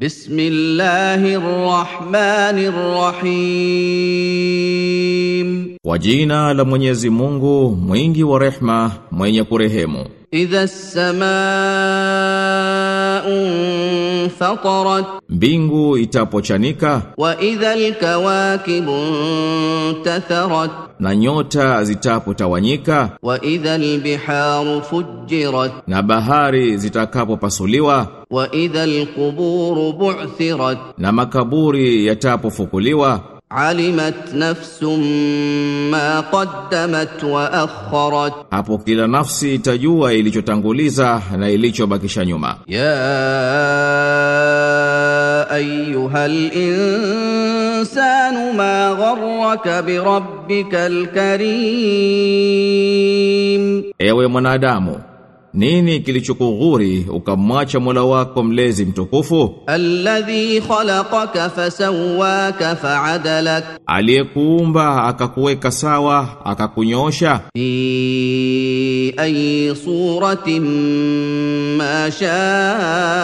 Bismillahir Rahmanir Rahim. Kwa jina la Mwenyezi Mungu, mwingi wa rehma, mwenye kurehemu. Idhas samaa انفطرت Mbingu itapochanika وإذا الكواكب انتثرت na nyota zitapotawanyika وإذا البحار فجرت na bahari zitakapopasuliwa وإذا القبور بعثرت na makaburi yatapofukuliwa Alimat nafsum ma qaddamat wa akharat, hapo kila nafsi itajua ilichotanguliza na ilichobakisha nyuma. Ya ayyuhal insanu ma gharraka bi rabbikal karim, ewe mwanadamu nini kilichokughuri ukamwacha Mola wako mlezi mtukufu? Alladhi khalaqaka fasawwaka fa'adalak, aliyekuumba akakuweka sawa akakunyosha. Fi ayi suratin ma shaa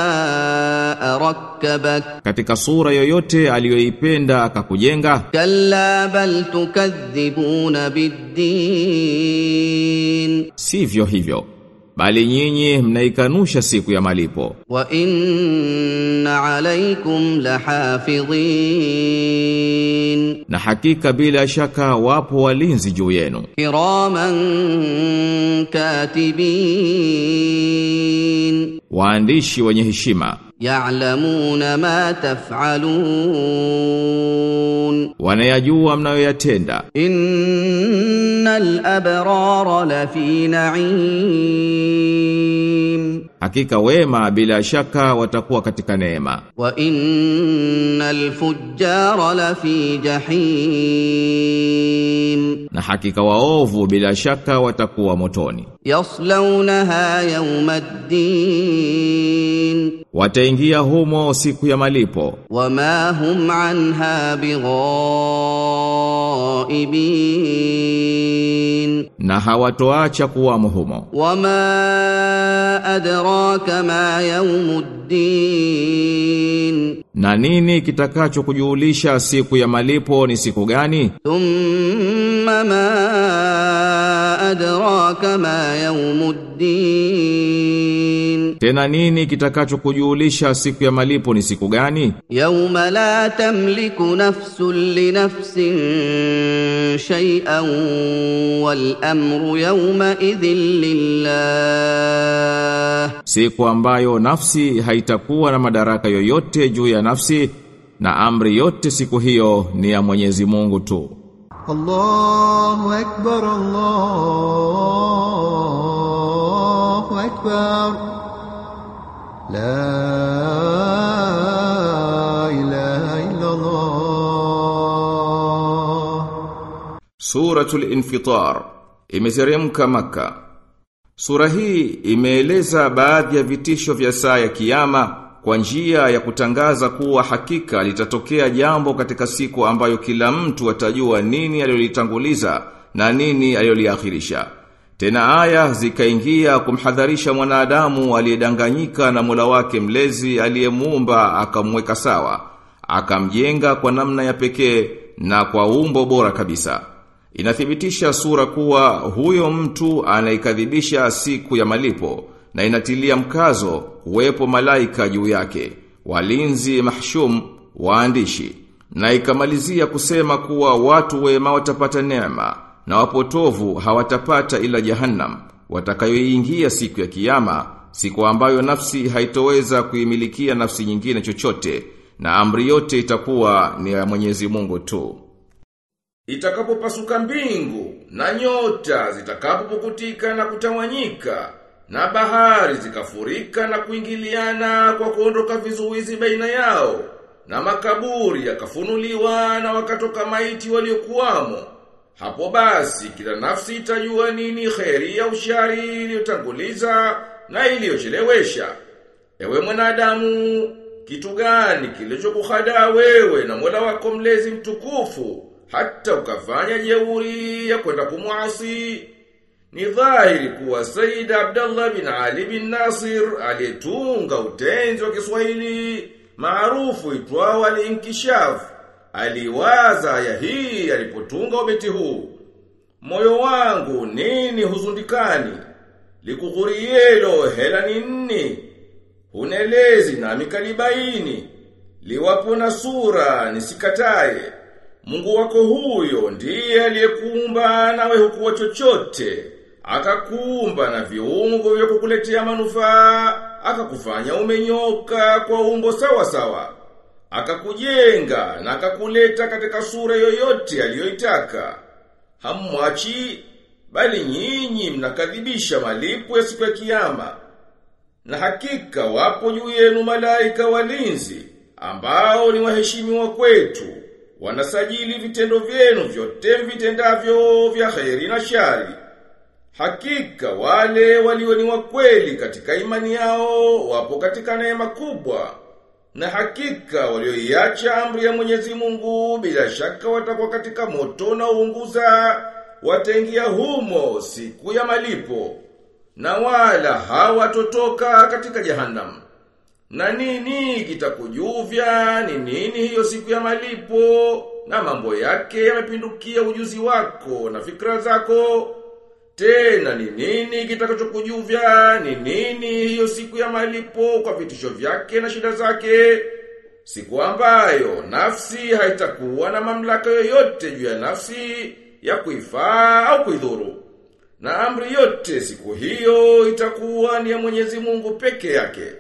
rakkabak, katika sura yoyote aliyoipenda akakujenga. Kalla bal tukadhibuna biddin, sivyo hivyo bali nyinyi mnaikanusha siku ya malipo. Wa inna alaykum lahafidhin, na hakika bila shaka wapo walinzi juu yenu. Kiraman katibin, waandishi wenye heshima. يعلمون ما تفعلون. ونيجوا من يتندا إن الأبرار لفي نعيم. Hakika wema bila shaka watakuwa katika neema. Wa innal fujjara lafi jahim, na hakika waovu bila shaka watakuwa motoni. Yaslaunaha yawmaddin, wataingia humo siku ya malipo. Wama hum anha bighaibin na hawatoacha kuwamo humo وما أدراك ما يوم الدين Na nini kitakacho kujuulisha siku ya malipo ni siku gani? Thumma ma adraka ma yawmuddin. Tena nini kitakacho kujuulisha siku ya malipo ni siku gani? Yawma la tamliku nafsun li nafsin shay'an wal amru yawma idhin lillah siku ambayo nafsi haitakuwa na madaraka yoyote juu ya nafsi na amri yote siku hiyo ni ya Mwenyezi Mungu tu. Allahu akbar Allahu akbar. La ilaha illa Allah Suratul Infitar imeseremka Makkah Sura hii imeeleza baadhi ya vitisho vya saa ya kiyama kwa njia ya kutangaza kuwa hakika litatokea jambo katika siku ambayo kila mtu atajua nini aliyolitanguliza na nini aliyoliakhirisha. Tena aya zikaingia kumhadharisha mwanadamu aliyedanganyika na Mola wake mlezi aliyemuumba akamweka sawa, akamjenga kwa namna ya pekee na kwa umbo bora kabisa. Inathibitisha sura kuwa huyo mtu anaikadhibisha siku ya malipo na inatilia mkazo kuwepo malaika juu yake, walinzi mahshum, waandishi. Na ikamalizia kusema kuwa watu wema watapata neema na wapotovu hawatapata ila jahannam watakayoiingia siku ya kiyama, siku ambayo nafsi haitoweza kuimilikia nafsi nyingine chochote na amri yote itakuwa ni ya Mwenyezi Mungu tu. Itakapopasuka mbingu na nyota zitakapopukutika na kutawanyika na bahari zikafurika na kuingiliana kwa kuondoka vizuizi baina yao na makaburi yakafunuliwa na wakatoka maiti waliokuwamo hapo basi kila nafsi itajua nini kheri ya ushari iliyotanguliza na iliyochelewesha. Ewe mwanadamu kitu gani kilichokuhadaa wewe na Mola wako mlezi mtukufu hata ukafanya jeuri ya kwenda kumwasi. Ni dhahiri kuwa Said Abdullah bin Ali bin Nasir aliyetunga utenzi wa Kiswahili maarufu itwao al-inkishaf aliwaza ya hii alipotunga ubeti huu. Moyo wangu nini huzundikani? Likughurielo hela ni nini? Hunelezi na mikalibaini. liwapo na sura nisikataye Mungu wako huyo ndiye aliyekuumba nawe hukuwa chochote. Akakuumba na viungo vya kukuletea manufaa akakufanya umenyoka kwa umbo sawa sawa. Akakujenga na akakuleta katika sura yoyote aliyoitaka. Hammwachi bali nyinyi mnakadhibisha malipo ya siku ya kiyama. Na hakika wapo juu yenu malaika walinzi ambao ni waheshimiwa kwetu wanasajili vitendo vyenu vyote vitendavyo vya kheri na shari Hakika wale walio ni wakweli katika imani yao wapo katika neema kubwa. Na hakika walioiacha amri ya Mwenyezi Mungu bila shaka watakuwa katika moto na uunguza wataingia humo siku ya malipo. Na wala hawatotoka katika jahannam. Na nini kitakujuvya ni nini hiyo siku ya malipo na mambo yake yamepindukia ujuzi wako na fikra zako tena ni nini kitakachokujuvya? Ni nini hiyo siku ya malipo kwa vitisho vyake na shida zake? Siku ambayo nafsi haitakuwa na mamlaka yoyote juu ya nafsi ya kuifaa au kuidhuru. Na amri yote siku hiyo itakuwa ni ya Mwenyezi Mungu peke yake.